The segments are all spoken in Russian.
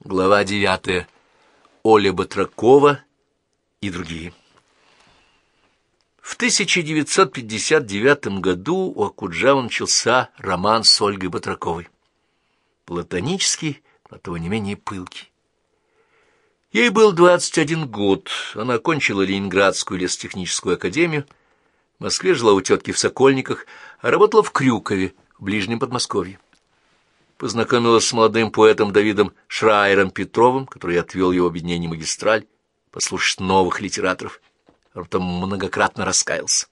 Глава девятая. Оля Батракова и другие. В 1959 году у Акуджава начался роман с Ольгой Батраковой. Платонический, но того не менее пылкий. Ей был 21 год, она окончила Ленинградскую лесотехническую академию, в Москве жила у тетки в Сокольниках, а работала в Крюкове, в Ближнем Подмосковье. Познакомилась с молодым поэтом Давидом Шрайером Петровым, который отвел его объединение «Магистраль», послушать новых литераторов, а потом многократно раскаялся.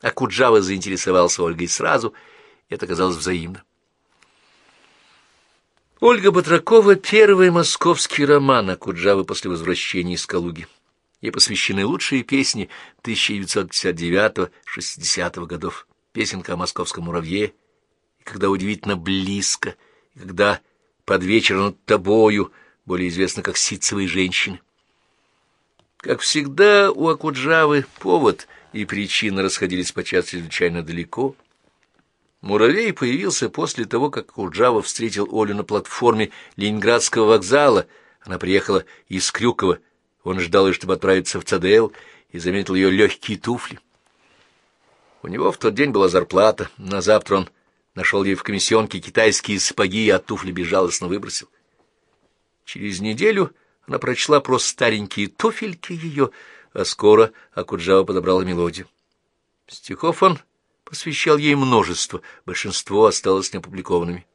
А Куджава заинтересовался Ольгой сразу, и это казалось взаимно. Ольга Батракова — первый московский роман о Куджаве после возвращения из Калуги. Ей посвящены лучшие песни 1959-60 годов. Песенка о московском муравье, когда удивительно близко, и когда под вечер над тобою, более известно как «Ситцевые женщины». Как всегда, у Акуджавы повод и причина расходились подчас чрезвычайно далеко — Муравей появился после того, как Курджава встретил Олю на платформе Ленинградского вокзала. Она приехала из Крюкова. Он ждал ее, чтобы отправиться в ЦДЛ, и заметил ее легкие туфли. У него в тот день была зарплата. На завтра он нашел ей в комиссионке китайские сапоги, а туфли безжалостно выбросил. Через неделю она прочла просто старенькие туфельки ее, а скоро Акуджава подобрала мелодию. Стихов он посвящал ей множество, большинство осталось неопубликованными.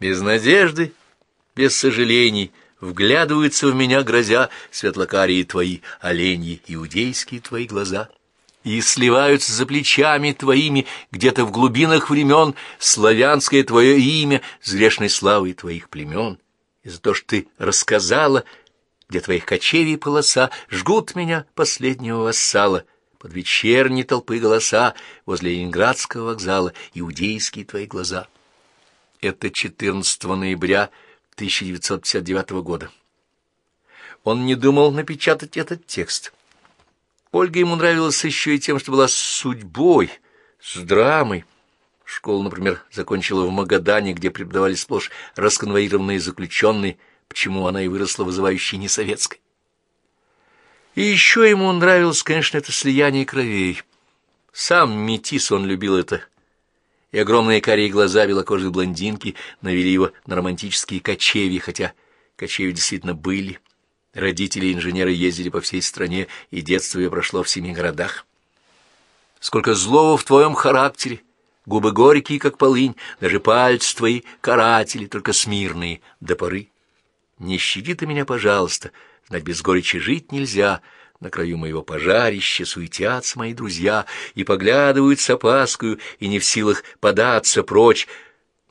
Без надежды, без сожалений, вглядываются в меня, грозя, светлокарие твои, оленьи, иудейские твои глаза. И сливаются за плечами твоими, где-то в глубинах времен, славянское твое имя с грешной славой твоих племен. И за то, что ты рассказала, где твоих кочевий полоса жгут меня, последнего вассала — под вечерние толпы голоса возле Ленинградского вокзала иудейские твои глаза. Это 14 ноября 1959 года. Он не думал напечатать этот текст. Ольга ему нравилась еще и тем, что была судьбой, с драмой. Школу, например, закончила в Магадане, где преподавали сплошь расконвоированные заключенные, почему она и выросла вызывающей несоветской. И еще ему нравилось, конечно, это слияние кровей. Сам метис он любил это. И огромные карие глаза белокожей блондинки навели его на романтические кочевья, хотя кочевья действительно были. Родители инженеры ездили по всей стране, и детство ее прошло в семи городах. Сколько злого в твоем характере! Губы горькие, как полынь, даже пальцы твои каратели, только смирные до поры. Не щади ты меня, пожалуйста, — Знать без горечи жить нельзя. На краю моего пожарища суетятся мои друзья и поглядывают с опаскою, и не в силах податься прочь.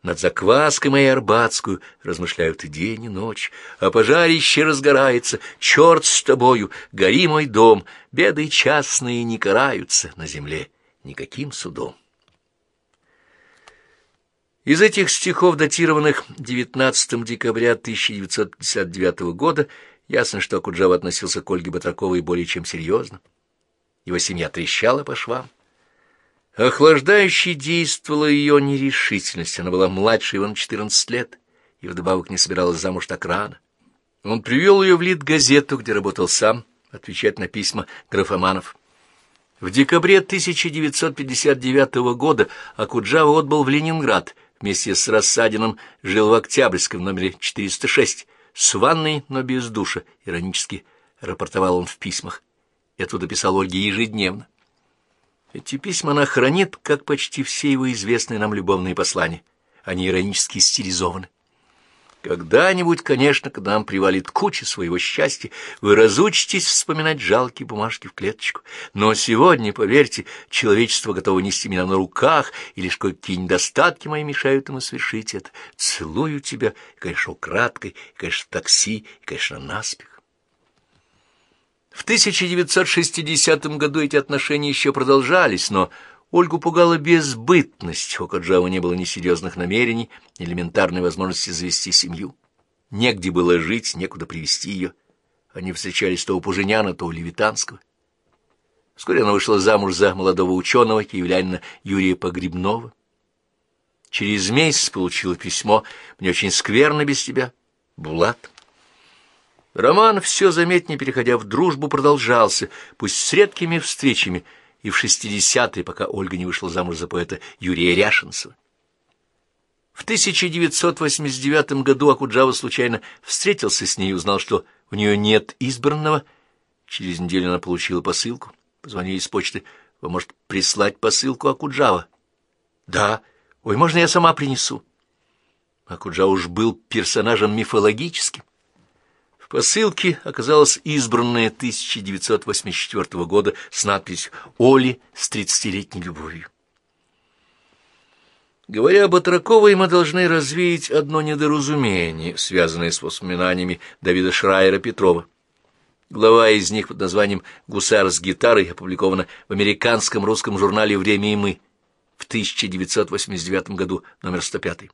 Над закваской моей арбатскую размышляют и день, и ночь, а пожарище разгорается, черт с тобою, гори мой дом, беды частные не караются на земле никаким судом. Из этих стихов, датированных 19 декабря 1959 года, Ясно, что Куджава относился к Ольге Батраковой более чем серьезно. Его семья трещала по швам. Охлаждающей действовала ее нерешительность. Она была младше его на 14 лет и вдобавок не собиралась замуж так рано. Он привел ее в Литгазету, где работал сам, отвечать на письма графоманов. В декабре 1959 года Акуджава отбыл в Ленинград, вместе с Рассадиным жил в Октябрьском номере 406, с ванной, но без душа, иронически рапортовал он в письмах. И оттуда писал Ольге ежедневно. Эти письма она хранит, как почти все его известные нам любовные послания. Они иронически стилизованы. Когда-нибудь, конечно, когда нам привалит куча своего счастья, вы разучитесь вспоминать жалкие бумажки в клеточку. Но сегодня, поверьте, человечество готово нести меня на руках, и лишь какие недостатки мои мешают ему совершить это. Целую тебя, конечно, украдкой, конечно, такси, конечно, наспех. В 1960 году эти отношения еще продолжались, но Ольгу пугала безбытность, у Каджава не было ни серьезных намерений, ни элементарной возможности завести семью. Негде было жить, некуда привести ее. Они встречались то у Пуженяна, то у Левитанского. Вскоре она вышла замуж за молодого ученого, киевлянина Юрия Погребнова. Через месяц получила письмо. Мне очень скверно без тебя. Булат. Роман, все заметнее переходя в дружбу, продолжался, пусть с редкими встречами, и в шестидесятые, пока Ольга не вышла замуж за поэта Юрия Ряшенцева. В 1989 году Акуджава случайно встретился с ней и узнал, что у нее нет избранного. Через неделю она получила посылку. Позвонили из почты. Вы можете прислать посылку Акуджава? Да. Ой, можно я сама принесу? Акуджава уж был персонажем мифологическим. В посылке оказалась избранная 1984 года с надписью «Оли с тридцатилетней любовью». Говоря об Батраковой, мы должны развеять одно недоразумение, связанное с воспоминаниями Давида Шрайера Петрова. Глава из них под названием «Гусар с гитарой» опубликована в американском русском журнале «Время и мы» в 1989 году, номер 105.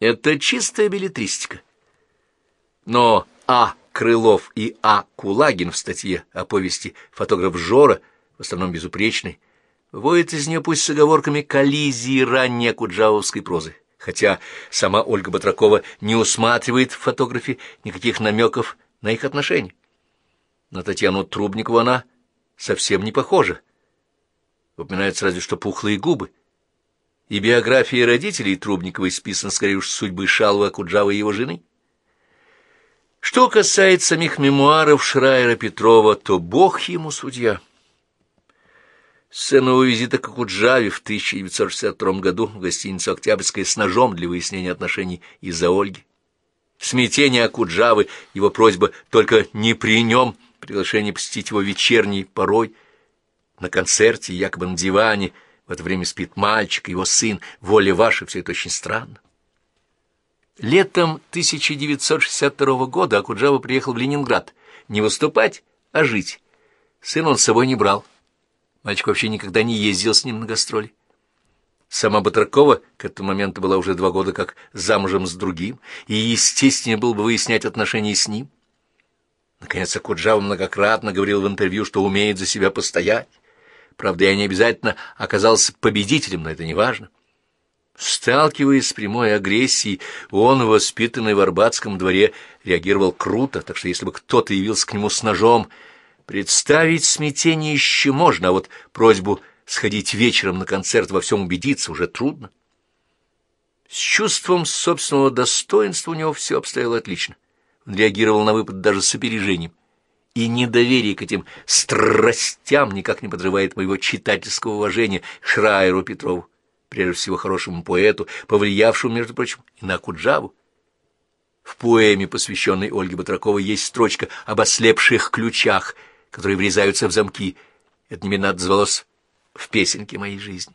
Это чистая билетристика. Но А. Крылов и А. Кулагин в статье о повести «Фотограф Жора», в основном безупречный, выводит из нее пусть с оговорками коллизии ранней акуджавовской прозы, хотя сама Ольга Батракова не усматривает в фотографии никаких намеков на их отношения. На Татьяну Трубникову она совсем не похожа. Упоминаются разве что пухлые губы. И биография родителей Трубниковой списана скорее уж судьбы Шалва Акуджава и его жены. Что касается самих мемуаров Шрайера Петрова, то бог ему судья. Сцена его визита к Акуджаве в 1962 году в гостиницу «Октябрьская» с ножом для выяснения отношений из-за Ольги. Смятение Акуджавы, его просьба только не при нем, приглашение посетить его вечерний порой, на концерте, якобы на диване, в это время спит мальчик, его сын, воля ваша, все это очень странно. Летом 1962 года Акуджава приехал в Ленинград не выступать, а жить. Сын он с собой не брал. Мальчик вообще никогда не ездил с ним на гастроли. Сама Батракова к этому моменту была уже два года как замужем с другим, и естественно было бы выяснять отношения с ним. Наконец Акуджава многократно говорил в интервью, что умеет за себя постоять. Правда, я не обязательно оказался победителем, но это не важно. Сталкиваясь с прямой агрессией, он, воспитанный в Арбатском дворе, реагировал круто, так что если бы кто-то явился к нему с ножом, представить смятение еще можно, а вот просьбу сходить вечером на концерт во всем убедиться уже трудно. С чувством собственного достоинства у него все обстояло отлично. Он реагировал на выпад даже с опережением. И недоверие к этим страстям никак не подрывает моего читательского уважения Шрайеру Петрову прежде всего хорошему поэту, повлиявшему, между прочим, и на Куджаву. В поэме, посвященной Ольге Батраковой, есть строчка об ослепших ключах, которые врезаются в замки. Это немедленно отозвалось в песенке моей жизни.